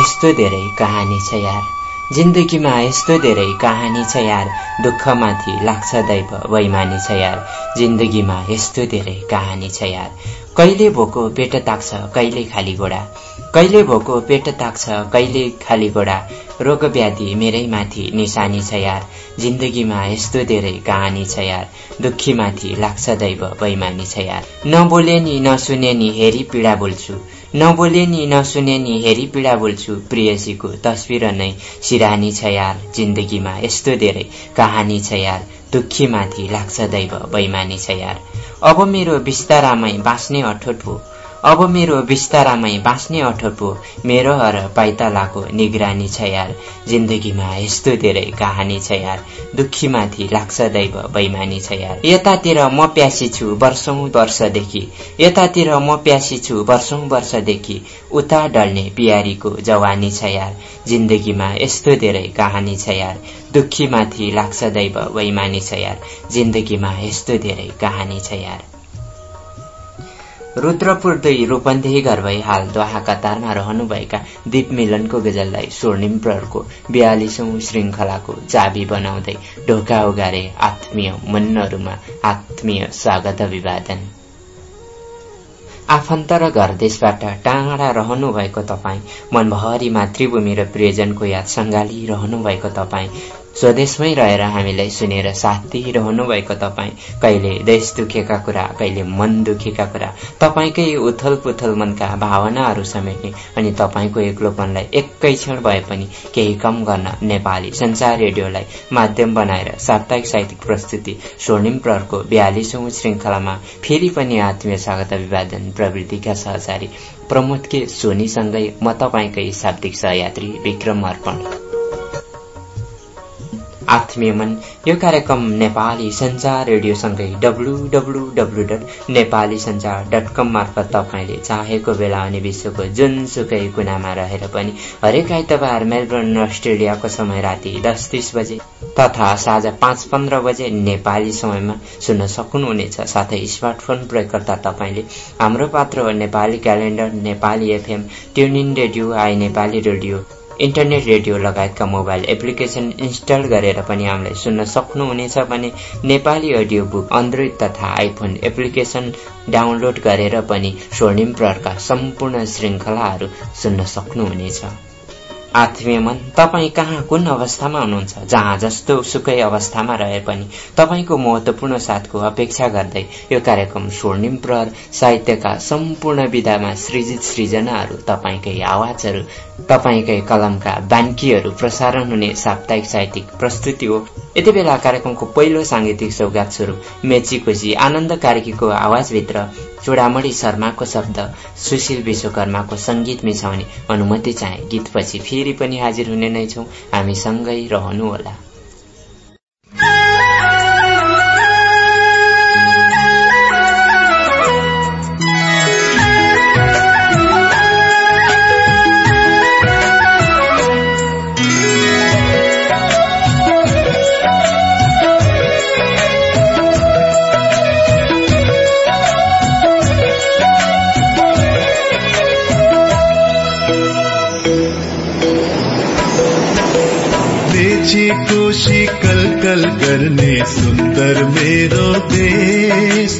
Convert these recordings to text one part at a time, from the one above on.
यस्तो धेरै कहानी छ यार। जिन्दगीमा यस्तो धेरै कहानी छ यार। दुःखमाथि लाग्छ दैव वैमानी छ यार। जिन्दगीमा यस्तो धेरै कहानी छ यार। कहिले भोको पेट ताक्छ कहिले खाली गोडा कहिले भोको पेट ताक्छ कहिले खाली गोडा रोग व्याधि मेरै माथि निशानी छ यार। जिन्दगीमा यस्तो धेरै कहानी छ यार। दुःखीमाथि लाग्छ दैव वैमानी छ यार। नबोले नि नसुने नि हेरी पीडा बोल्छु। नबोले नि नसुने नि हेरी पीडा बोल्छु प्रियसीको तस्विर नै। सिरानी छ यार जिन्दगीमा यस्तो धेरै कहानी छ यार। दुःखीमाथि लाग्छ दैव बैमानी छ यार। अब मेरो बिस्तारामै बाँच्ने अठोट हो। अब मेरो बिस्तारामै बाँच्ने अठोट हो मेरो हर पाइतालाको निगरानी छ यार। जिन्दगीमा यस्तो धेरै कहानी छ यार। दुःखीमाथि लाग्छ दैव बैमानी छ यार। यतातिर म प्यासी छु वर्षौं वर्षदेखि। यतातिर म प्यासी छु वर्षौं वर्षदेखि। उता डल्ने पियारीको जवानी छ यार। जिन्दगीमा यस्तो धेरै कहानी छ यार। दुःखीमाथि लाग्छ दैव बैमानी छ यार। जिन्दगीमा यस्तो धेरै कहानी छ यार। रुद्रपुर दुई रूपन्देही घर भई हाल दोहा कतारमा रहनुभएका दीप मिलनको गजललाई स्वर्णिम प्रहरको बयालिसौं श्रृङ्खलाको चाबी बनाउँदै ढोका उगारे आत्मीय मनहरूमा आत्मीय स्वागत अभिवादन। आफन्त र घर देशबाट टाढा रहनुभएको तपाईँ मनभरि मातृभूमि र प्रियजनको याद सङ्गालिरहनु भएको तपाईँ स्वदेशमै रहेर हामीलाई सुनेर साथ दिइरहनु भएको तपाईँ। कहिले देश दुखेका कुरा कहिले मन दुखेका कुरा। तपाईँकै उथल पुथल मनका भावनाहरू समेट्ने अनि तपाईँको एक्लोपनलाई एकै क्षण भए पनि केही कम गर्न नेपाली संसार रेडियोलाई माध्यम बनाएर साप्ताहिक साहित्यिक प्रस्तुति स्वर्णिम प्रहरको बयालिसौं श्रृङ्खलामा फेरि पनि आत्मीय स्वागत अभिवादन प्रवृत्तिका सहचारी प्रमोद के सोनीसँगै म तपाईँकै शाब्दिक सहयात्री विक्रम अर्पण। आत्मीय मन यो कार्यक्रम नेपाली संचार रेडियोसँगै W W W dot Nepali Sanchar dot com मार्फत तपाईँले चाहेको बेला अनि विश्वको जुनसुकै कुनामा रहेर पनि हरेक आइतबार मेलबर्न अस्ट्रेलियाको समय राति दस तिस बजे तथा साँझ पाँच पन्ध्र बजे नेपाली समयमा सुन्न सक्नुहुनेछ। साथै स्मार्टफोन प्रयोगकर्ता तपाईँले Hamro Patro Nepali calendar Nepali FM TuneIn radio I Nepali radio internet radio लगायतका मोबाइल एप्लिकेसन इन्स्टल गरेर पनि हामीलाई सुन्न सक्नुहुनेछ भने नेपाली अडियो बुक एन्ड्रोइड तथा आइफोन एप्लिकेसन डाउनलोड गरेर पनि स्वर्णिम प्रहरका सम्पूर्ण श्रृङ्खलाहरू सुन्न सक्नुहुनेछ। आत्मीय मन तपाईँ कहाँ कुन अवस्थामा हुनुहुन्छ? जहाँ जस्तो सुकै अवस्थामा रहे पनि तपाईँको महत्वपूर्ण साथको अपेक्षा गर्दै यो कार्यक्रम स्वर्णिम प्रहर साहित्यका सम्पूर्ण विधामा सृजित सृजनाहरू तपाईँकै आवाजहरू तपाईँकै कलमका बान्कीहरू प्रसारण हुने साप्ताहिक साहित्यिक प्रस्तुति हो। यति बेला कार्यक्रमको पहिलो साङ्गीतिक सौगात स्वरूप मेची आनन्द कार्कीको आवाजभित्र चूडामणी शर्माको शब्द सुशील विश्वकर्माको संगीत मिसाउने अनुमति चाहे गीतपछि फेरि पनि हाजिर हुने नै छौं। हामी सँगै रहनुहोला करने सुंदर मेरो देश।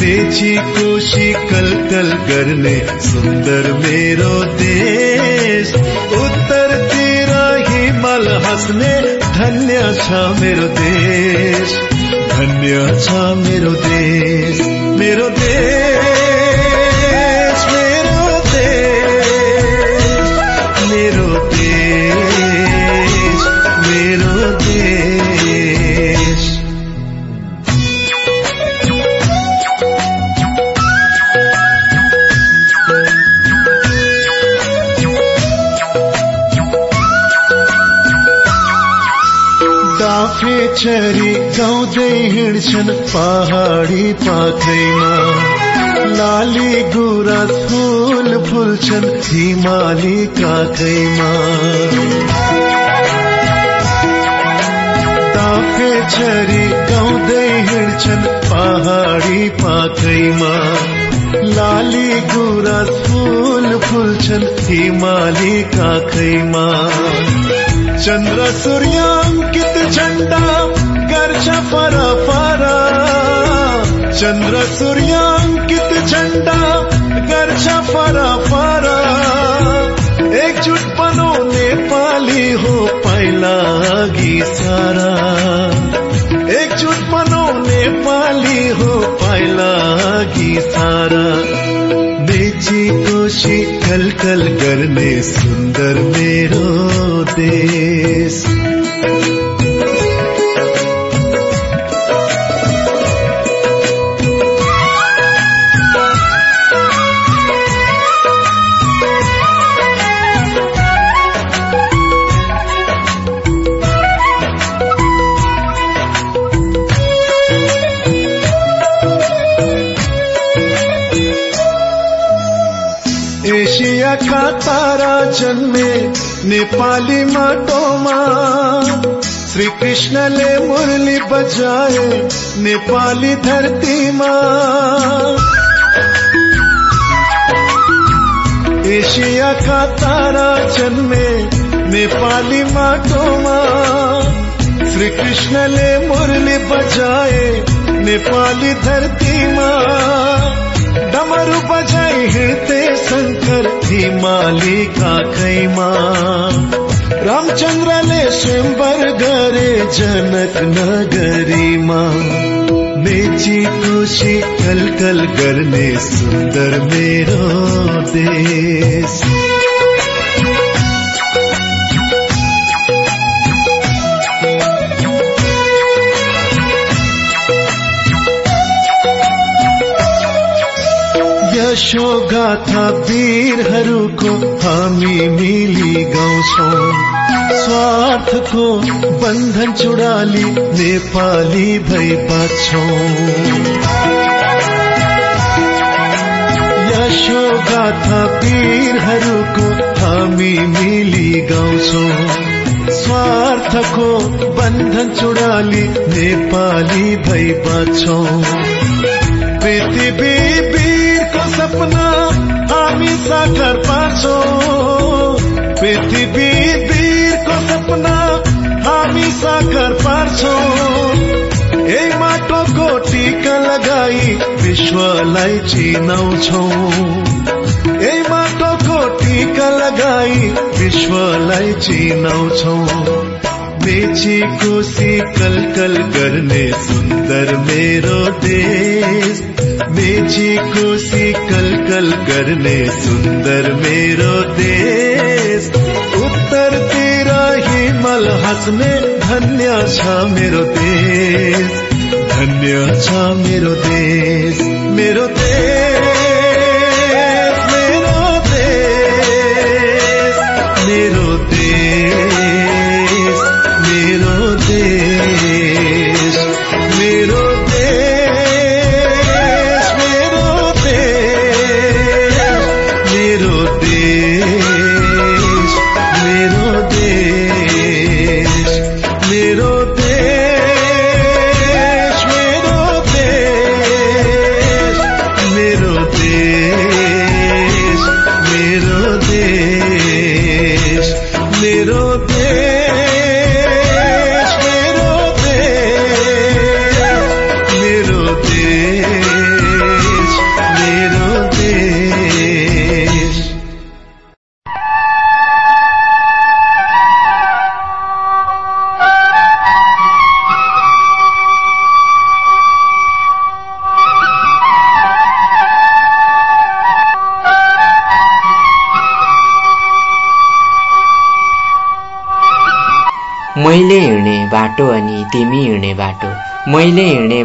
बेची कोशी कल कल करने सुंदर मेरो देश। उत्तरतिर हिमाल हंसने, धन्य छ मेरो देश। धन्य छ मेरो देश मेरो देश। गाउँदै हिँड्छन् पहाडी पाखैमा लाली गुरा फुल फुल्छन् हिमाली काखैमा ताफे छरी गाउँदै हिँड्छन् पहाडी पाखैमा लाली गुराँस फुल फुल्छन् हिमाली काखैमा चन्द्र सूर्याङ्कित झण्डा आशा परा परा चंद्र सूर्यांकित झंडा गर्जा परा परा एकजुट बनो नेपाली हो पाइलागी सारा। एकजुट बनो नेपाली हो पाइलागी सारा। बेची को शीतल कल करने सुंदर मेरो देश। बजाए नेपाली धरती माँ। एशिया का तारा जन्मे नेपाली माटोमा श्री कृष्ण ले मुरली बजाए नेपाली धरती माँ। डमरू बजाए हृदय शंकर हिमाली का खैमा। रामचंद्र ने स्वयंवर गरे जनक नगरी माँ। मेची खुशी कल कल करने सुंदर मेरा देश। यशो गाथा वीरहरूको हामी मिली गाउँछौँ। स्वार्थको बन्धन चुडाली नेपाली भई बाँच्छौँ। यशो गाथा वीरहरूको हामी मिली गाउँछौँ। स्वार्थको बन्धन चुडाली नेपाली भई बाँच्छौँ। पृथ्वी सपना हामी साकार पार्छौँ। पृथ्वी वीरको सपना हामी साकार पार्छौँ। यही माटोको टिका लगाई विश्वलाई चिनाउँछौँ। यही माटोको टिका लगाई विश्वलाई चिनाउँछौँ। बेची कोसी कल कल गर्ने सुन्दर मेरो देश। बेची कोसी कल कल करने सुंदर मेरो देश। उत्तर तीरा मल हंसने, धन्य छ मेरो देश। धन्य छ मेरो देश मेरो देश।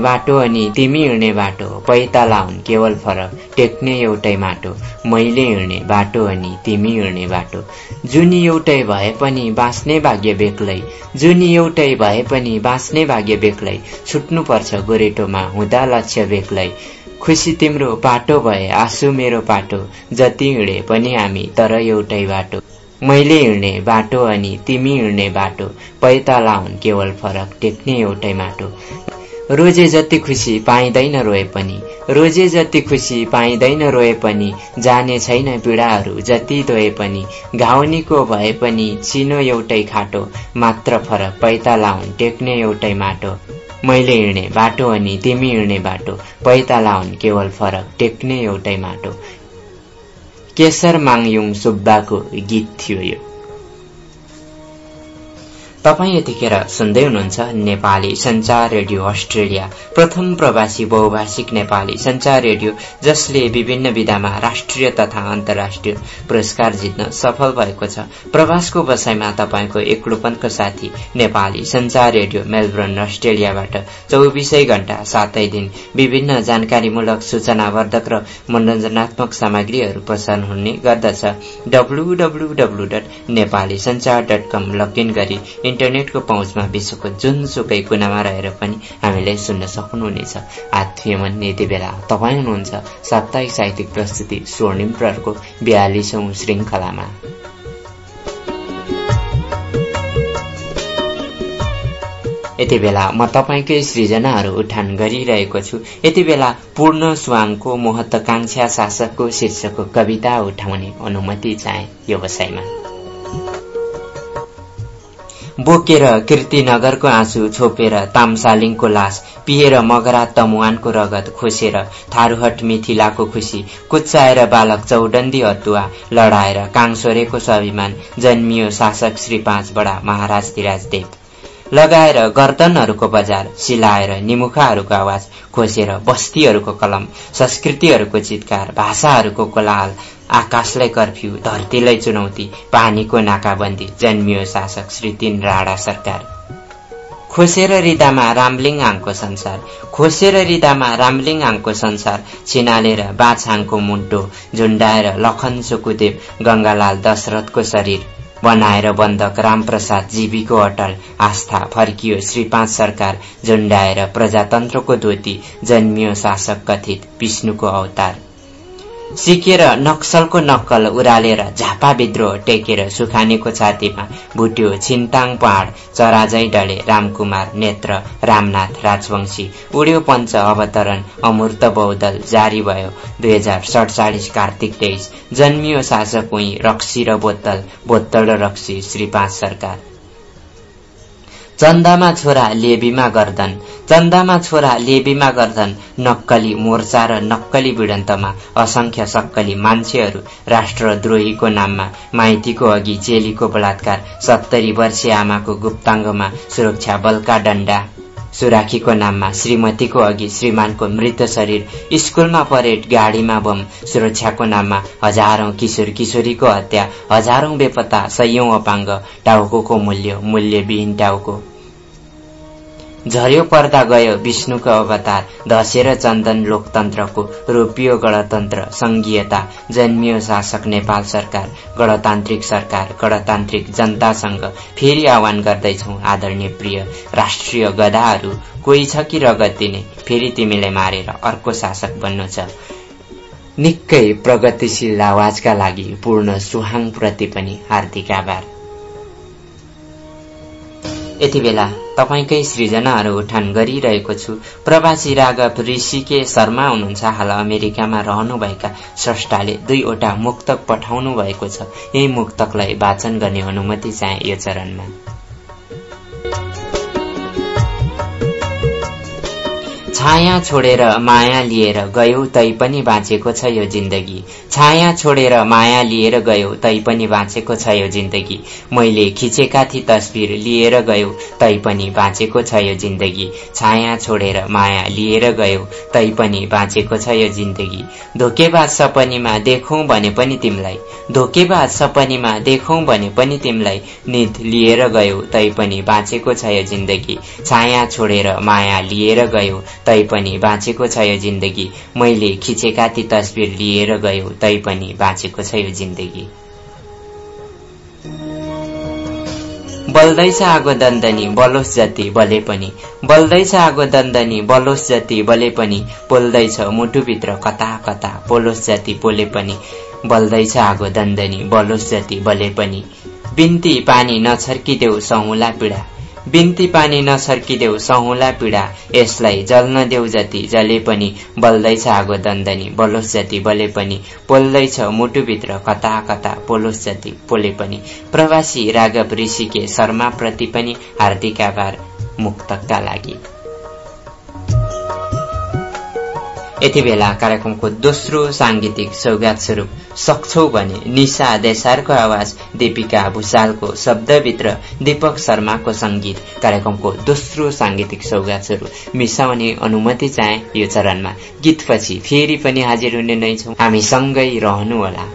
बाटो अनि तिमी हिँड्ने बाटो पैताला हुन् केवल फरक। टेक्ने एउटै माटो मैले हिँड्ने बाटो अनि तिमी हिँड्ने बाटो। जुनी एउटै भए पनि बाँच्ने भाग्य बेग्लै। जुनी एउटै भए पनि बाँच्ने भाग्य बेग्लै। छुट्नुपर्छ गोरेटोमा हुँदा लक्ष्य बेग्लै। खुसी तिम्रो पाटो भए आँसु मेरो पाटो जति हिँडे पनि हामी तर एउटै बाटो। मैले हिँड्ने बाटो अनि तिमी हिँड्ने बाटो। पैताला हुन् केवल फरक। टेक्ने एउटै माटो। रोजे जति खुसी पाइँदैन रोए पनि रोजे जति खुसी पाइँदैन रोए पनि जाने छैन पीडाहरू जति धोए पनि घाउनीको भए पनि चिनो एउटै खाटो मात्र फरक पैता लाउन् टेक्ने एउटै माटो। मैले हिँड्ने बाटो अनि तिमी हिँड्ने बाटो पैता लाउन् केवल फरक टेक्ने एउटै माटो। केशर माङयुङ सुब्बाको गीत थियो यो। तपाईँ यतिखेर सुन्दै हुनुहुन्छ नेपाली संचार रेडियो अस्ट्रेलिया। प्रथम प्रवासी बहुभाषिक नेपाली संचार रेडियो जसले विभिन्न विधामा राष्ट्रिय तथा अन्तर्राष्ट्रिय पुरस्कार जित्न सफल भएको छ। प्रवासको बसाइमा तपाईँको एक्लोपनको साथी नेपाली संचार रेडियो मेलबर्न अस्ट्रेलियाबाट चौबिसै घण्टा सातै दिन विभिन्न जानकारीमूलक सूचनावर्धक र मनोरञ्जनात्मक सामग्रीहरू प्रसारण हुने गर्दछ। डब्लूडब्लूडब्लू dot Nepali Sanchar dot com login गरी इन्टरनेटको पहुँचमा विश्वको जुनसुकै कुनामा रहेर पनि हामीलाई सुन्न सक्नुहुनेछ। आत्मीयमन यति बेला तपाईँ हुनुहुन्छ साप्ताहिक साहित्यिक प्रस्तुति स्वर्णिम प्रहरको बयालिसौं श्रृङ्खलामा। यति बेला म तपाईँकै सृजनाहरू उठान गरिरहेको छु। यति बेला पूर्ण स्वाङको महत्वाकांक्षा शासकको शीर्षकको कविता उठाउने अनुमति चाहे। व्यवसायमा बोकेर कीर्तिनगरको आँसु छोपेर तामसालिङको लास पिएर मगरा तमुवानको रगत खोसेर थारूहट मिथिलाको खुसी कुच्चाएर बालक चौडन्दी अतुवा लडाएर काङसोरेको स्वाभिमान जन्मियो शासक श्री पाँच बडा महाराज देव लगाएर गर्दनहरूको बजार सिलाएर निमुखाहरूको आवाज खोसेर बस्तीहरूको कलम संस्कृतिहरूको चितकार भाषाहरूको कोलाल आकाशलाई कर्फ्यू धरतीलाई चुनौती पानीको नाकाबन्दी जन्मियो शासक श्री तीन राणा सरकार। खोसेर रिदामा रामलिङआङको संसार खोसेर रिदामा रामलिङआङको संसार छिनालेर बाछाङको मुन्टो झुण्डाएर लखन सुकुदेव गंगालाल दशरथको शरीर बनाएर बन्धक रामप्रसाद जीवीको अटल आस्था फर्कियो श्री पाँच सरकार झुण्डाएर प्रजातन्त्रको धोती जन्मियो शासक कथित विष्णुको अवतार। सिकेर नक्सलको नक्कल उरालेर झापा विद्रोह टेकेर सुखानेको छातीमा भुट्यो छिन्ताङ पहाड चराजै डले रामकुमार नेत्र रामनाथ राजवंशी। उड्यो पञ्च अवतरण अमूर्त बौद्धल जारी भयो। दुई हजार सडचालिस कार्तिक तेइस जन्मियो शासक उही रक्सी र बोतल बोतल र रक्सी श्री पाँच सरकार। चन्दामा छोरा लेबीमा गर्दन। चन्दामा छोरा लेबीमा गर्दन। नक्कली मोर्चा र नक्कली विडन्तमा असंख्य सक्कली मान्छेहरू राष्ट्रद्रोहीको नाममा माइतीको अघि चेलीको बलात्कार सत्तरी वर्षीय आमाको गुप्ताङ्गमा सुरक्षा बलका डण्डा सुराखीको नाममा श्रीमतीको अघि श्रीमानको मृत शरीर स्कूलमा परेड गाडीमा बम सुरक्षाको नाममा हजारौं किशोर किशोरीको हत्या हजारौं बेपत्ता सयौं अपाङ्ग टाउको मूल्य मूल्यविहीन टाउको। झर्यो पर्दा गयो विष्णुको अवतार धसेर चन्दन लोकतन्त्रको रोपियो गणतन्त्र संघीयता जन्मियो शासक नेपाल सरकार गणतान्त्रिक सरकार गणतान्त्रिक जनतासँग फेरि आह्वान गर्दैछौ आदरणीय प्रिय राष्ट्रिय गधाहरू कोही छ कि रगत दिने फेरि तिमीलाई मारेर अर्को शासक बन्नु छ। निकै प्रगतिशील आवाजका लागि पूर्ण सुहाङप्रति पनि हार्दिक आभार। यति बेला तपाईँकै सृजनाहरू उठान गरिरहेको छु। प्रवासी राघव ऋषिके शर्मा हुनुहुन्छ। हाल अमेरिकामा रहनुभएका स्रष्टाले दुईवटा मुक्तक पठाउनु भएको छ। यही मुक्तकलाई वाचन गर्ने अनुमति चाहे यो चरणमा। छाया छोडेर माया लिएर गयो तै पनि बाँचेको छ यो जिन्दगी। छाया छोडेर माया लिएर गयो तै पनि बाँचेको छ यो जिन्दगी। मैले खिचेका थिए तस्विर लिएर गयो तै पनि बाँचेको छ यो जिन्दगी। छाया छोडेर माया लिएर गयो तै पनि बाँचेको छ यो जिन्दगी। धोकेबाज सपनीमा देखौं भने पनि तिमीलाई। धोकेबाज सपनीमा देखौं भने पनि तिमीलाई। निध लिएर गयो तै पनि बाँचेको छ यो जिन्दगी। छाया छोडेर माया लिएर गयो तै पनि बाँचेको छ यो जिन्दगी। मैले खिचेका ती तस्विर लिएर गयो तै पनि बाँचेको छ यो जिन्दगी। बल्दैछ आगो दन्दनी बलोस जति बले पनि। बल्दैछ आगो दन्दनी बलोस जति बले पनि। पोल्दैछ मुटुभित्र कता कता पोलोस जति पोले पनि। बल्दैछ आगो दन्दनी बलोस जति बले पनि। बिन्ती पानी नछर्किदेऊ सहुला पीडा। बिन्ती पानी नछर्किदेऊ सहुला पीडा यसलाई जल्न देऊ जति जले पनि बल्दैछ आगो दन्दनी बलोस जति बले पनि पोल्दैछ मुटुभित्र कता कता पोलोस जति पोले पनि। प्रवासी राघव ऋषिके शर्माप्रति पनि हार्दिक आभार मुक्तकका लागि। यति बेला कार्यक्रमको दोस्रो साङ्गीतिक सौगात स्वरूप सक्छौ भने निशा देसारको आवाज दीपिका भूषालको शब्दभित्र दीपक शर्माको संगीत कार्यक्रमको दोस्रो साङ्गीतिक सौगात स्वरूप मिसाउने अनुमति चाहे यो चरणमा। गीतपछि फेरि पनि हाजिर हुने नै छौँ। हामी सँगै रहनुहोला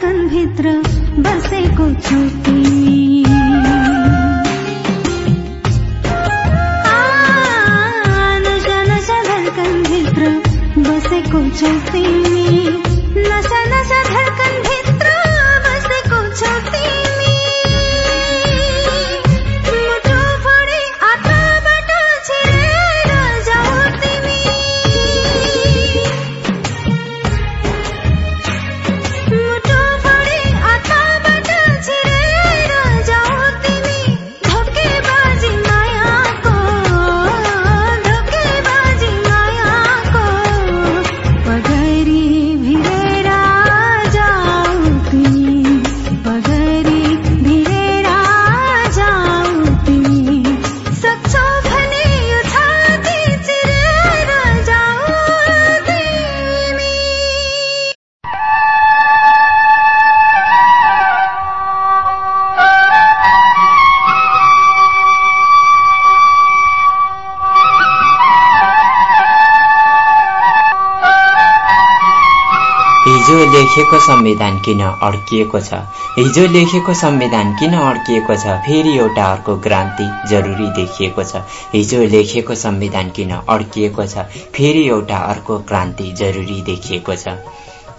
धडकन भित्र बसेको छु हिजो लेखेको संविधान किन अड्किएको छ? हिजो लेखेको संविधान किन अड्किएको छ? फेरि एउटा अर्को क्रान्ति जरुरी देखिएको छ। हिजो लेखेको संविधान किन अड्किएको छ? फेरि एउटा अर्को क्रान्ति जरुरी देखिएको छ।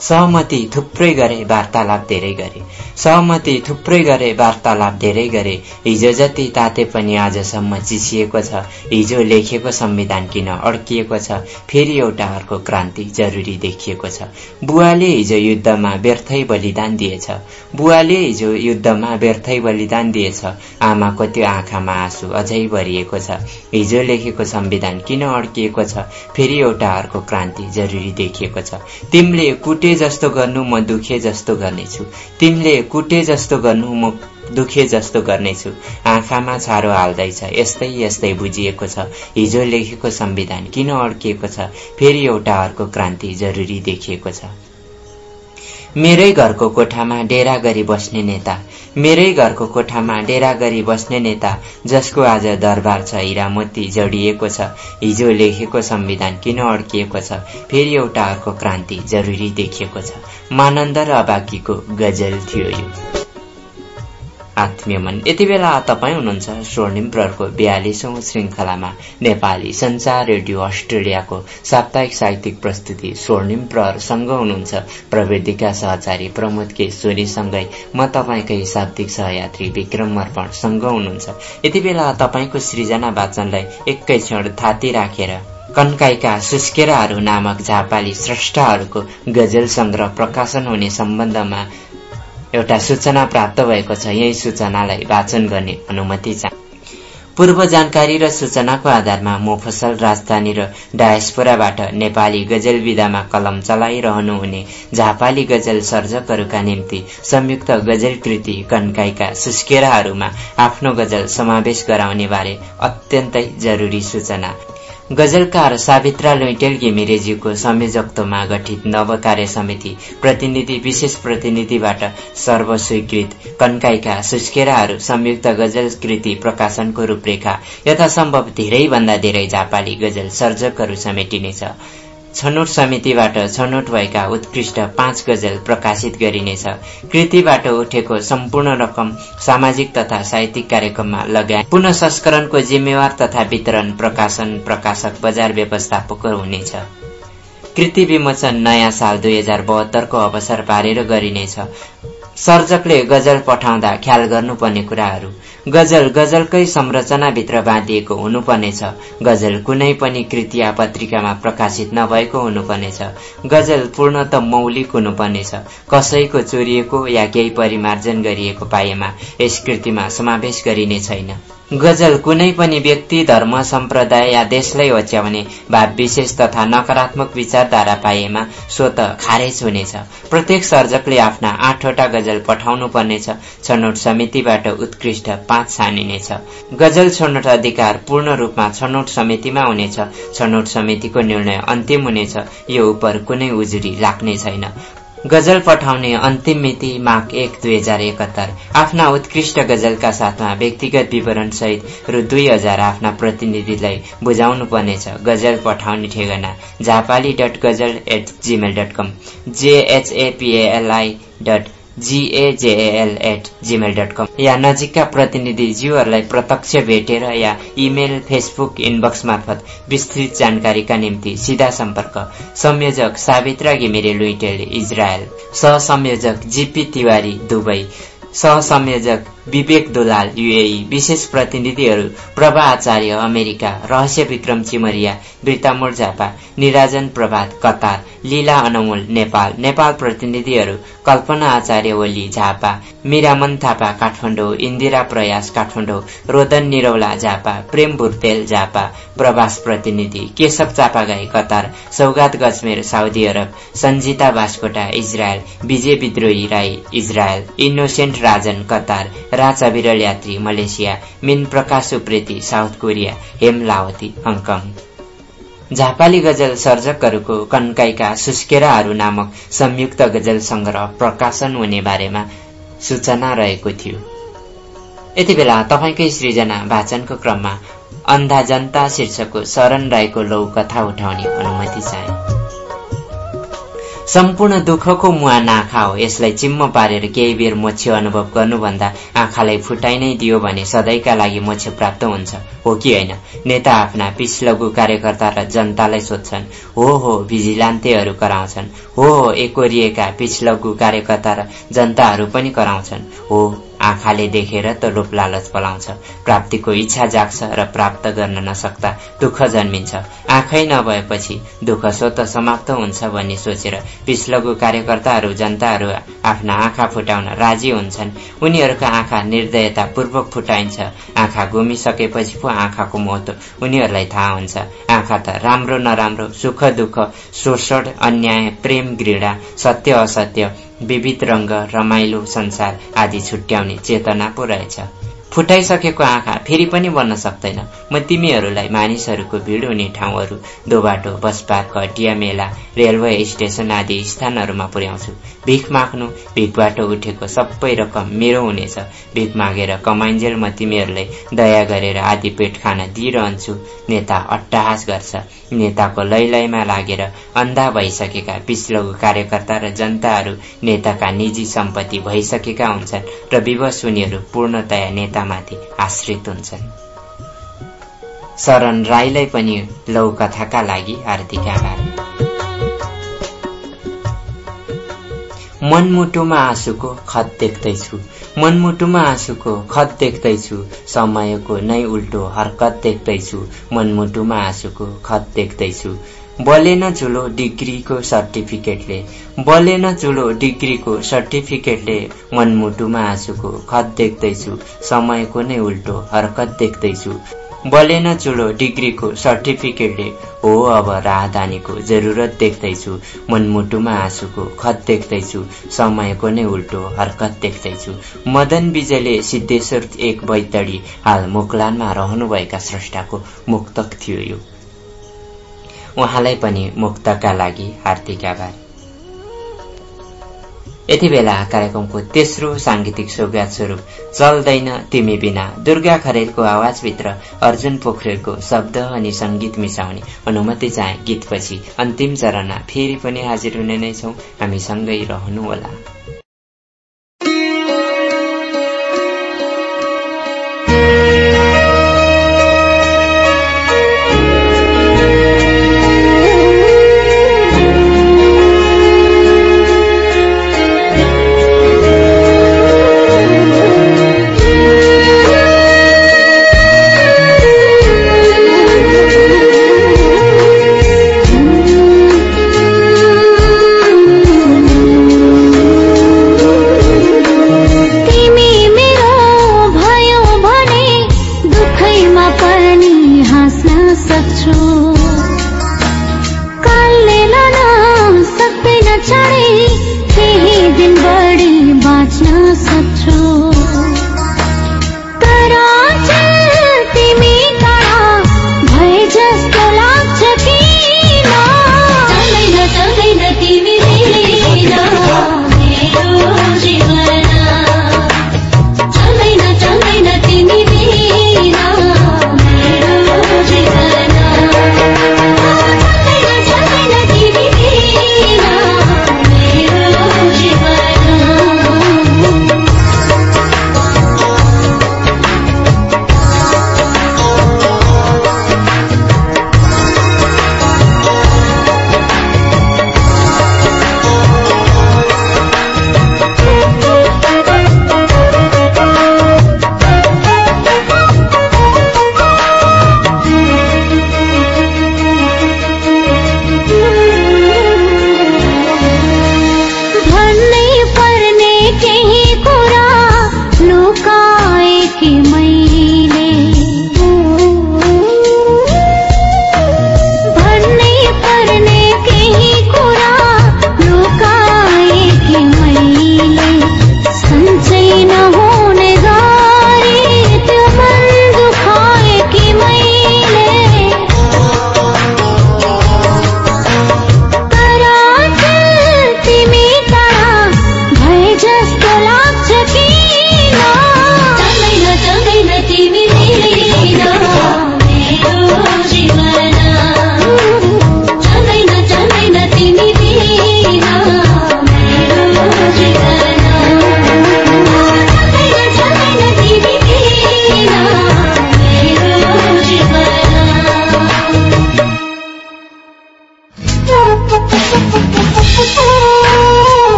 सहमति थुप्रै गरे वार्तालाप धेरै गरे। सहमति थुप्रै गरे वार्तालाप धेरै गरे। हिजो जति ताते पनि आजसम्म चिसिएको छ। हिजो लेखेको संविधान किन अड्किएको छ? फेरि एउटा अर्को क्रान्ति जरुरी देखिएको छ। बुवाले हिजो युद्धमा व्यर्थै बलिदान दिएछ। बुवाले हिजो युद्धमा व्यर्थै बलिदान दिएछ। आमाको त्यो आँखामा आँसु अझै भरिएको छ। हिजो लेखेको संविधान किन अड्किएको छ? फेरि एउटा अर्को क्रान्ति जरुरी देखिएको छ। तिमीले कुटे जस्तो गर्नु म दुखे जस्तो गर्नेछु। तिमीले कुटे जस्तो गर्नु म दुखे जस्तो गर्नेछु। आँखामा छारो हाल्दैछ। यस्तै यस्तै बुझिएको छ। हिजो लेखेको संविधान किन अड्किएको छ? फेरि एउटा अर्को क्रान्ति जरुरी देखिएको छ। मेरै घरको कोठामा डेरा गरी बस्ने नेता मेरै घरको कोठामा डेरा गरी बस्ने नेता जसको आज दरबार छ हिरामती जडिएको छ। हिजो लेखेको संविधान किन अड्किएको छ? फेरि एउटा अर्को क्रान्ति जरुरी देखिएको छ। मानन्द र अबाकीको गजल थियो यो। आत्मीय मन यति बेला तपाईँ हुनुहुन्छ स्वर्णिम प्रहरको बयालिसौं श्रृङ्खलामा नेपाली संचार रेडियो अस्ट्रेलियाको साप्ताहिक साहित्यिक प्रस्तुति स्वर्णिम प्रहरसँग हुनुहुन्छ प्रविधिका सहचारी प्रमोद के सोनीसँगै म तपाईँकै शाब्दिक सहयात्री विक्रम अर्पणसँग हुनुहुन्छ। यति बेला तपाईँको सृजना वाचनलाई एकै क्षण थाती राखेर कन्काईका सुस्केराहरू नामक झापाली स्रष्टाहरूको गजल संग्रह प्रकाशन हुने सम्बन्धमा एउटा सूचना प्राप्त भएको छ। यही सूचनालाई वाचन गर्ने अनुमति छ। पूर्व जानकारी र सूचनाको आधारमा मोफसल राजधानी र डायस्पोराबाट नेपाली गजल विधामा कलम चलाइरहनुहुने झापाली गजल सर्जकहरूका निम्ति संयुक्त गजल कृति कन्काईका सुस्केराहरूमा आफ्नो गजल समावेश गराउने बारे अत्यन्तै जरुरी सूचना। गजलकार सावित्रा लुइटेल घिमिरेजीको संयोजकत्वमा गठित नव कार्य समिति प्रतिनिधि विशेष प्रतिनिधिबाट सर्वस्वीकृत कन्काईका सुस्केराहरू संयुक्त गजल कृति प्रकाशनको रूपरेखा यथासम्भव धेरैभन्दा धेरै जापाली गजल सर्जकहरू समेटिनेछ। छनौट समितिबाट छनौट भएका उत्कृष्ट पाँच गजल प्रकाशित गरिनेछ। कृतिबाट उठेको सम्पूर्ण रकम सामाजिक तथा साहित्यिक कार्यक्रममा लगाए पुनः संस्करणको जिम्मेवार तथा वितरण प्रकाशन प्रकाशक बजार व्यवस्थापक हुनेछ। कृति विमोचन नयाँ साल दुई हजार बहत्तरको अवसर पारेर गरिनेछ। सर्जकले गजल पठाउँदा ख्याल गर्नुपर्ने कुराहरू। गजल गजलकै संरचनाभित्र बाँधिएको हुनुपर्नेछ गजल कुनै पनि कृति पत्रिकामा प्रकाशित नभएको हुनुपर्नेछ गजल पूर्णत मौलिक हुनुपर्नेछ कसैको चोरिएको या केही परिमार्जन गरिएको पाएमा यस कृतिमा समावेश गरिने छैन। गजल कुनै पनि व्यक्ति धर्म सम्प्रदाय या देशलाई होच्याउने भाव विशेष तथा नकारात्मक विचारधारा पाएमा स्वत खारेज हुनेछ। प्रत्येक सर्जकले आफ्ना आठवटा गजल पठाउनु पर्नेछ छनौट समितिबाट उत्कृष्ट पाँच छानिनेछ गजल छनौट अधिकार पूर्ण रूपमा छनौट समितिमा हुनेछ छनौट समितिको निर्णय अन्तिम हुनेछ यो उप कुनै उजुरी लाग्ने छैन। गजल पठाउने अन्तिम मिति माघ एक दुई हजार एकहत्तर आफ्ना उत्कृष्ट गजलका साथमा व्यक्तिगत विवरण सहित रु दुई हजार आफ्ना प्रतिनिधिलाई बुझाउनु पर्नेछ गजल पठाउने ठेगाना Jhapali dot gazal at Gmail dot com J H A P L I dot G A J L at Gmail dot com या नजिकका प्रतिनिधिज्यूहरूलाई प्रत्यक्ष भेटेर या इमेल फेसबुक इनबक्स मार्फत विस्तृत जानकारीका निम्ति सीधा सम्पर्क। संयोजक सावित्रा घिमिरे लुइटेल इजरायल। सहसंयोजक जीपी तिवारी दुबई। सहसंयोजक विवेक दोलाल युएई विशेष प्रतिनिधिहरू प्रभा आचार्य अमेरिका रहस्य विक्रम चिमरिया वृत्तामोड झापा निराजन प्रभात कतार लीला अनमोल नेपाल नेपाल प्रतिनिधिहरू कल्पना आचार्य ओली झापा मिरामन थापा काठमाडौँ इन्दिरा प्रयास काठमाडौँ रोदन निरौला झापा प्रेम भुर्तेल झापा प्रवास प्रतिनिधि Keshav Chapagai Qatar Saugat Gajmer Saudi Arab Sanjita Baskota Israel Bijay Bidrohi Rai Israel Innocent Rajan Qatar Raja Biral Yatri Malaysia Min Prakash Upreti South Korea Hem Lawati Hong Kong. Jhapali गजल सर्जकहरूको कन्काईका सुस्केराहरू नामक संयुक्त गजल संग्रह प्रकाशन हुने बारेमा सूचना रहेको थियो। यति बेला तपाईँकै सृजना वाचनको क्रममा अन्धा जनता शीर्षकको शरण राईको लौ कथा उठाउने अनुमति चाहे। सम्पूर्ण दुःखको मुहा नाखा हो। यसलाई चिम्म पारेर केही बेर मोक्ष अनुभव गर्नुभन्दा आँखालाई फुटाइ नै दियो भने सधैँका लागि मोक्ष प्राप्त हुन्छ। हो कि होइन? नेता आफ्ना पिछलगु कार्यकर्ता र जनतालाई सोध्छन् हो हो भिजिलान्तेहरू कराउँछन्। हो हो एकोरिएका पिछलगु कार्यकर्ता र जनताहरू पनि कराउँछन्। हो आँखाले देखेर त रूप लालच पलाउँछ। प्राप्तिको इच्छा जाग्छ र प्राप्त गर्न नसक्दा दुःख जन्मिन्छ। आँखै नभएपछि दुःख स्वत समाप्त हुन्छ भन्ने सोचेर पिछलगु कार्यकर्ताहरू जनताहरू आफ्ना आँखा फुटाउन राजी हुन्छन्। उनीहरूका आँखा निर्दयतापूर्वक फुटाइन्छ। आँखा गुमिसकेपछि पो आँखाको महत्व उनीहरूलाई थाहा हुन्छ। आँखा त राम्रो नराम्रो सुख दुःख शोषण अन्याय प्रेम घृणा सत्य असत्य विविध रंग रमाइलो संसार आदि छुट्याउने चेतना पो रहेछ। फुटाइसकेको आँखा फेरि पनि बन्न सक्दैन। म तिमीहरूलाई मानिसहरूको भिड हुने ठाउँहरू दोबाटो बस पार्क हटिया मेला रेलवे स्टेशन आदि स्थानहरूमा पुर्याउँछु। भिख माग्नु भिखबाट उठेको सबै रकम मेरो हुनेछ। भिख मागेर कमाइन्जेल म तिमीहरूलाई दया गरेर आदि पेट खान दिइरहन्छु। नेता अट्टहास गर्छ। नेताको लैलैमा लागेर अन्धा भइसकेका पिछलो कार्यकर्ता र जनताहरू नेताका निजी सम्पत्ति भइसकेका हुन्छन् र विवश उनीहरू पूर्णतया नेतामाथि आश्रित हुन्छन्। शरण राईलाई पनि लौ कथाका लागि हार्दिक आभार मनमुटुमा आँसुको खत देख्दैछु। मनमुटुमा आँसुको खत देख्दैछु। समयको नै उल्टो हरकत देख्दैछु। मनमुटुमा आँसुको खत देख्दैछु। बलेन चुलो डिग्रीको सर्टिफिकेटले बलेन चुलो डिग्रीको सर्टिफिकेटले मनमुटुमा आँसुको खत देख्दैछु समयको नै उल्टो हरकत देख्दैछु। बलेन चुलो डिग्रीको सर्टिफिकेटले हो अब राहदानीको जरुरत देख्दैछु मनमुटुमा आँसुको खत देख्दैछु समयको नै उल्टो हरकत देख्दैछु। मदन विजयले सिद्धेश्वर एक बैतडी हाल मुकलानमा रहनुभएका स्रष्टाको मुक्तक थियो यो। उहाँलाई पनि मुक्तका लागि हार्दिक आभार। यति बेला कार्यक्रमको तेस्रो सांगीतिक सौगात स्वरूप चल्दैन तिमी बिना। दुर्गा खरेलको आवाजभित्र अर्जुन पोखरेलको शब्द अनि संगीत मिसाउने अनुमति चाहे गीतपछि अन्तिम चरणमा फेरि पनि हाजिर हुने नै छौं। हामीसँगै रहनुहोला।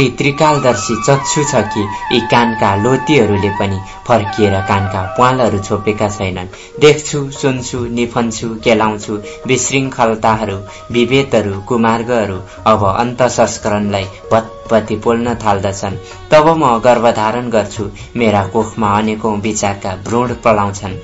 भित्री त्रिकालदर्शी चक्षु छ कि यी कानका लोतीहरूले पनि फर्किएर कानका प्वालहरू छोपेका छैनन्। देख्छु सुन्छु निफन्छु केलाउँछु विशृङ्खलताहरू विभेदहरू कुमार्गहरू अब अन्त संस्करणलाई भत्पति पोल्न थाल्दछन्। तब म गर्भधारण गर्छु। मेरा कोखमा अनेकौं विचारका भ्रूण पलाउँछन्।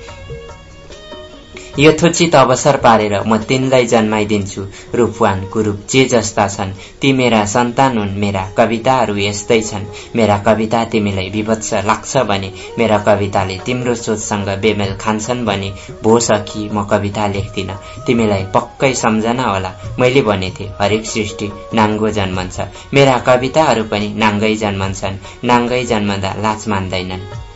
यथोचित अवसर पारेर म तिनलाई जन्माइदिन्छु। रूपवान कुरूप जे जस्ता छन् ती मेरा सन्तान हुन् मेरा कविताहरू यस्तै छन्। मेरा कविता तिमीलाई विभत्स लाग्छ भने मेरा कविताले तिम्रो सोचसँग बेमेल खान्छन् भने भो सखी म कविता लेख्दिन। तिमीलाई पक्कै सम्झना होला। मैले भनेथे हरेक सृष्टि नाङ्गो जन्मन्छ। मेरा कविताहरू पनि नाङ्गै जन्मन्छन्। नाङ्गै जन्मदा लाज मान्दैनन्।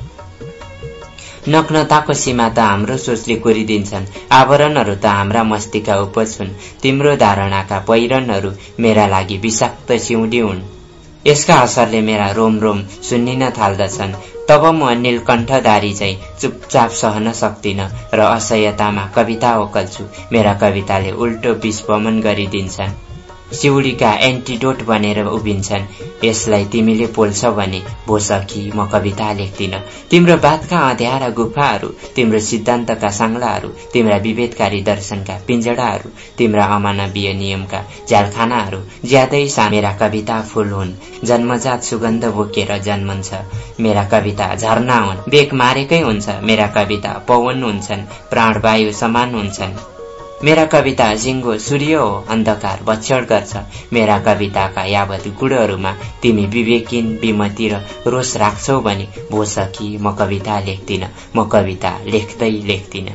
नग्नताको सीमा त हाम्रो सोचले कोरिदिन्छन्। आवरणहरू त हाम्रा मस्तिका उपज हुन्। तिम्रो धारणाका पहिरनहरू मेरा लागि विषाक्त सिउँडी हुन्। यसका असरले मेरा रोम रोम सुन्निन थाल्दछन्। तब म नीलकण्ठधारी चाहिँ चुपचाप सहन सक्दिन र असह्यतामा कविता ओकल्छु। मेरा कविताले उल्टो विस्पमन गरिदिन्छन्। सिउडीका एन्टिडोट बनेर उभिन्छन्। यसलाई तिमीले पोल्छ भने सखी म कविता लेख्दिन। तिम्रो बातका अँध्यारा गुफाहरू तिम्रो सिद्धान्तका साङ्लाहरू तिम्रा विभेदकारी दर्शनका पिंजडाहरू तिम्रा अमानवीय नियमका झ्यालखानाहरू ज्यादै सा मेरा कविता फूल हुन्। जन्मजात सुगन्ध बोकेर जन्मन्छ। मेरा कविता झरना हुन्। बेग मारेकै हुन्छ। मेरा कविता पवन हुन्छन्। प्राणवायु समान हुन्छन्। मेरा कविता जिङ्गो सूर्य हो अन्धकार भक्षण गर्छ। मेरा कविताका यावत गुणहरूमा तिमी विवेकिन विमति र रोष राख्छौ भने भो सकी म कविता लेख्दिन? म कविता लेख्दै लेख्दिन।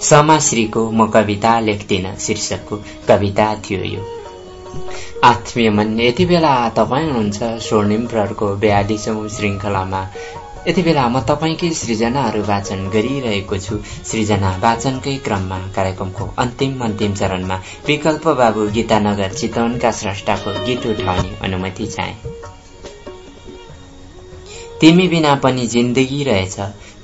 समाश्रीको म कविता लेख्दिन शीर्षकको कविता थियो यो। आत्मीय मन यति बेला तपाईँ हुनुहुन्छ स्वर्णिम प्रहरको बयालिसौँ श्रृङ्खलामा। यति बेला म तपाईँकै सृजनाहरू वाचन गरिरहेको छु। सृजना वाचनकै क्रममा कार्यक्रमको अन्तिम अन्तिम चरणमा विकल्प बाबु गीतानगर चितवनका स्रष्टाको गीत उठाउने अनुमति चाहे। तिमी बिना पनि जिन्दगी रहेछ।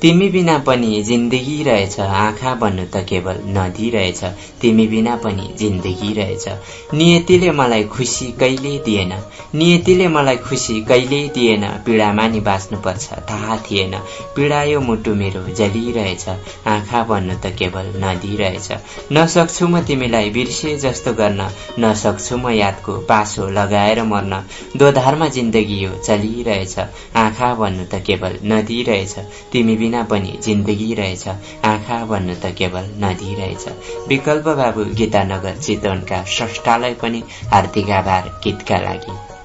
तिमी बिना पनि जिन्दगी रहेछ आँखा भन्नु त केवल नदी रहेछ। तिमी बिना पनि जिन्दगी रहेछ। नियतिले मलाई खुसी कहिले दिएन। नियतिले मलाई खुसी कहिले दिएन। पीडामा नि बाँच्नुपर्छ थाहा थिएन। पीडायो मुटु मेरो जलिरहेछ आँखा भन्नु त केवल नदी रहेछ। नसक्छु म तिमीलाई बिर्से जस्तो गर्न। नसक्छु म यादको पासो लगाएर मर्न। दोधारमा जिन्दगी यो चलिरहेछ आँखा भन्नु त केवल नदी रहेछ। तिमी बिना पनि जिन्दगी रहेछ। आँखा भन्नु त केवल नदी रहेछ। विकल्प बाबु गीतानगर चितवनका स्रष्टालाई पनि हार्दिक आभार गीतका लागि।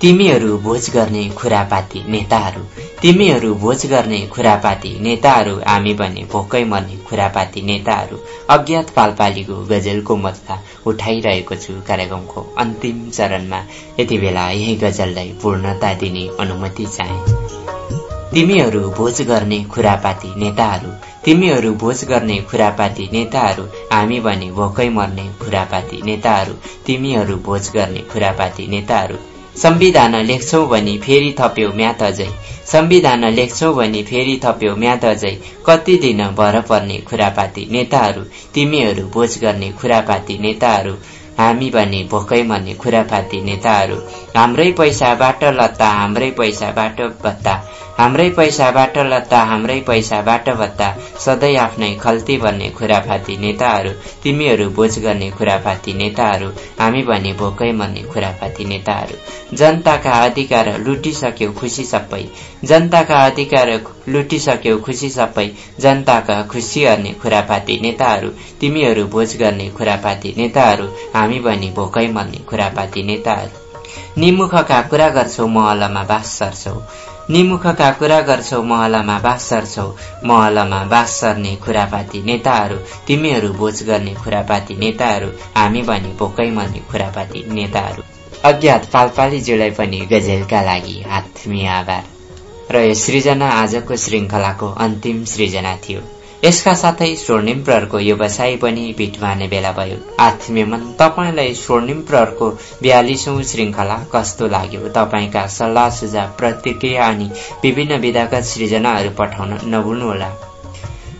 तिमीहरू भोज गर्ने खुरापाती नेताहरू तिमीहरू भोज गर्ने खुरापाती नेताहरू हामी भने भोकै मर्ने खुरापाती नेताहरू अज्ञात पालपालीको गजलको मसला उठाइरहेको छु कार्यक्रमको अन्तिम चरणमा। यति बेला यही गजललाई पूर्णता दिने अनुमति चाहे। तिमीहरू भोज गर्ने खुरापाती नेताहरू तिमीहरू भोज गर्ने खुरापाती नेताहरू हामी भने भोकै मर्ने खुरापाती नेताहरू तिमीहरू भोज गर्ने खुरापाती नेताहरू संविधान लेख्छौ भने फेरि थप्यौ म्यात अझै संविधान लेख्छौ भने फेरि थप्यौ म्यात अझै कति दिन भर पर्ने खुरापाती नेताहरू तिमीहरू भोज गर्ने खुरापाती नेताहरू हामी भने भोकै मर्ने खुरापाती नेताहरू। हाम्रै पैसाबाट लत्ता हाम्रै पैसाबाट भत्ता हाम्रै पैसाबाट लत्ता हाम्रै पैसाबाट भत्ता सधैँ आफ्नै खल्ती भन्ने खुराफाती नेताहरू तिमीहरू बोझ गर्ने खुराफाती नेताहरू हामी भने भोकै मर्ने खुराफाती नेताहरू। जनताका अधिकार लुटिसक्यौ खुसी सबै। जनताका अधिकार लुटिसक्यौ खुसी सबै। जनताका खुसी गर्ने खुरापाती नेताहरू तिमीहरू भोज गर्ने खुरापाती नेताहरू हामी भने भोकै मर्ने खुरापाती नेताहरू। निमुखका कुरा गर्छौ महलमा बास सर्छौ निमुखका कुरा गर्छौ महलमा बास सर्छौ महलमा बास सर्ने खुरापाती नेताहरू तिमीहरू बोझ गर्ने खुरापाती नेताहरू हामी भने भोकै मर्ने खुरापाती नेताहरू। अज्ञात पालपालीज्यूलाई पनि गजेलका लागि आत्मीय आभार। र यो सृजना आजको श्रृङ्खलाको अन्तिम सृजना थियो। यसका साथै स्वर्णिम प्रहरको व्यवसाय पनि भिट मार्ने बेला भयो। आत्मीय मन तपाईँलाई स्वर्णिम प्रहरको बयालिसौं श्रृङ्खला कस्तो लाग्यो? तपाईँका सल्लाह सुझाव प्रतिक्रिया अनि विभिन्न विधागत सृजनाहरू पठाउन नभुल्नुहोला।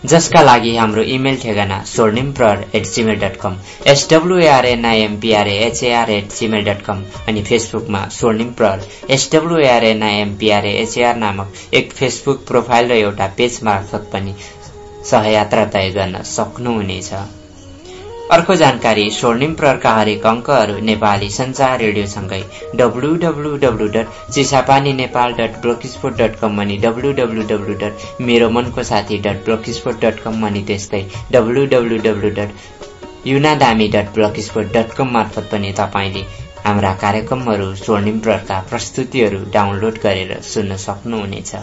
जसका लागि हाम्रो इमेल ठेगाना स्वर्णिम प्रहर at Gmail dot com एसडब्लुएआरएनआइएमपिआरए at Gmail dot com अनि फेसबुकमा स्वर्णिम प्रहर एसडब्लुएआरएनआइएमपिआरए एचएआर नामक एक फेसबुक प्रोफाइल र एउटा पेज मार्फत पनि सहयात्रा तय गर्न सक्नुहुनेछ। अर्को जानकारी स्वर्णिम प्रहरका हरेक अङ्कहरू नेपाली संचार रेडियोसँगै W W W dot Chisapani Nepal dot blogspot dot com अनि डब्लु डब्लु डब्लु डट मेरो मनको साथी डट ब्लकस्पोर्ट डट कम अनि त्यस्तै W W W dot Yunadami dot blogspot dot com मार्फत पनि तपाईँले हाम्रा कार्यक्रमहरू स्वर्णिम प्रहरका प्रस्तुतिहरू डाउनलोड गरेर सुन्न सक्नुहुनेछ।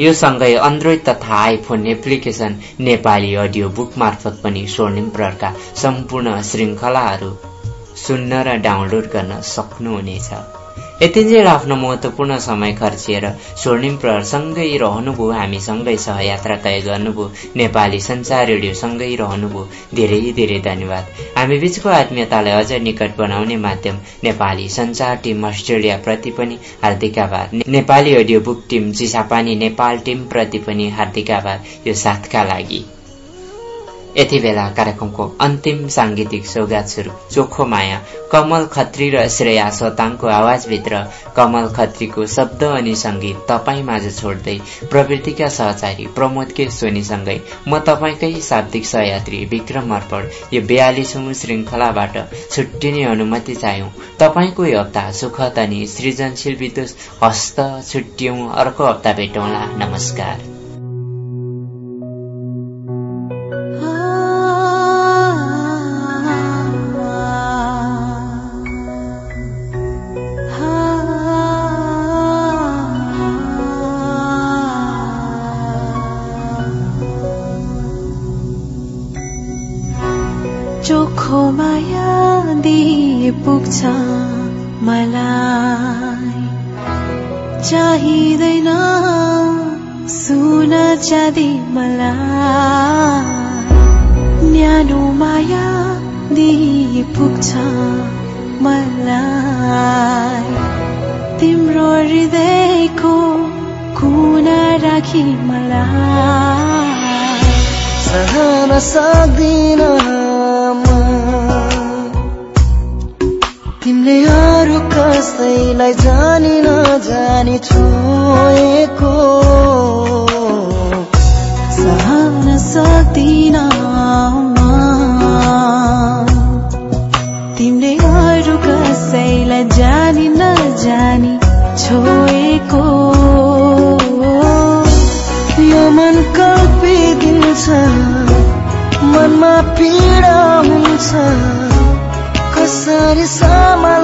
यो सँगै एन्ड्रोइड तथा iPhone application Nepali audio book मार्फत पनि स्वर्णिम प्रहरका सम्पूर्ण श्रृङ्खलाहरू सुन्न र डाउनलोड गर्न सक्नुहुनेछ। यतिन्जेल आफ्नो महत्वपूर्ण समय खर्चिएर स्वर्णिम प्रहरसँगै रहनुभयो हामीसँगै सहयात्रा तय गर्नुभयो नेपाली संचार रेडियोसँगै रहनुभयो। धेरै धेरै धन्यवाद। हामी बीचको आत्मीयतालाई अझ निकट बनाउने माध्यम नेपाली संचार टिम अस्ट्रेलियाप्रति पनि हार्दिक आभार। Nepali audio book team Chisapani Nepal टिमप्रति पनि हार्दिक आभार। यो साथका लागि। यति बेला कार्यक्रमको अन्तिम साङ्गीतिक सौगात स्वरूप चोखो माया कमल खत्री र श्रेया सोताङको आवाजभित्र कमल खत्रीको शब्द अनि संगीत तपाईँ माझ छोड्दै प्रवृत्तिका सहचारी प्रमोद के सोनीसँगै म तपाईँकै शाब्दिक सहयात्री विक्रम अर्पण यो बयालिसौं श्रृङ्खलाबाट छुट्टिने अनुमति चाह्यौं। तपाईँको यो हप्ता सुखद अनि सृजनशील विदुष हस्त छुट्टियौं अर्को हप्ता भेटौँला। नमस्कार। पुग्छ मलाई। चाहिँदैन सुन चाँदी मलाई। न्यानो माया दिए पुग्छ मलाई। तिम्रो हृदयको कुना राखी मलाई। सहन सक्दिन। तिमीले अरू कसैलाई जानी नजानी छोएको सहन सक्दिन तिमीले अरू कसैलाई जानी नजानी छोएको यो मन कल्पिदिन्छ मनमा पीडा हुन्छ। berseri sama